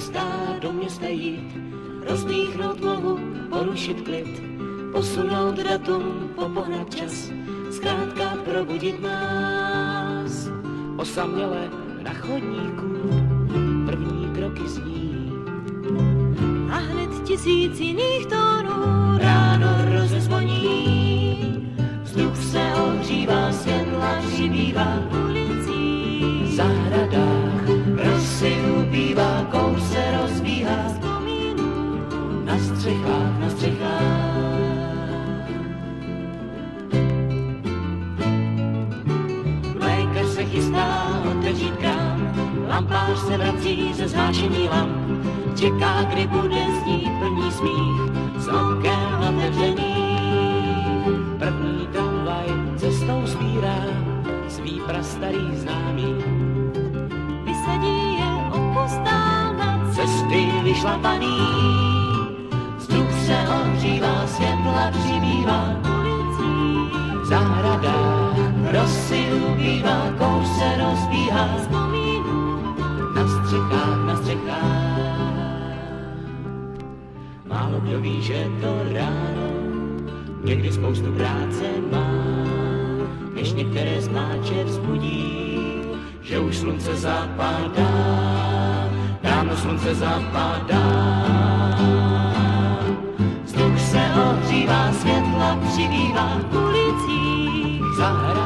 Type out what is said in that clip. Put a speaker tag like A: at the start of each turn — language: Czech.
A: chystá do města jít, rozdýchnout mohu, porušit klid, posunout datum, popohnat čas, zkrátka probudit nás. Osaměle na chodníku první kroky zní.
B: A hned tisíc jiných tónů
A: ráno rozezvoní. Vzduch se ohřívá, světla přibývá
B: ulicí.
A: Zahradách rosy ubývá, chystá otevřít krám, lampář se vrací ze zmáčení lamp, čeká, kdy bude znít plný smích, s okem otevřený. První tramvaj cestou sbírá svý prastarý známý,
B: vysadí je opustá na
A: cesty vyšlapaný. Vzduch se ohřívá, světla přibývá,
B: ulicí.
A: Ubývá, kouř se rozbíhá,
B: Vzpomínů
A: na střechách, na střechách. Málo kdo ví, že to ráno někdy spoustu práce má, než některé zmáče vzbudí, že už slunce zapadá, ráno slunce zapadá. Vzduch se ohřívá, světla přibývá,
B: v ulicích.
A: v zahradách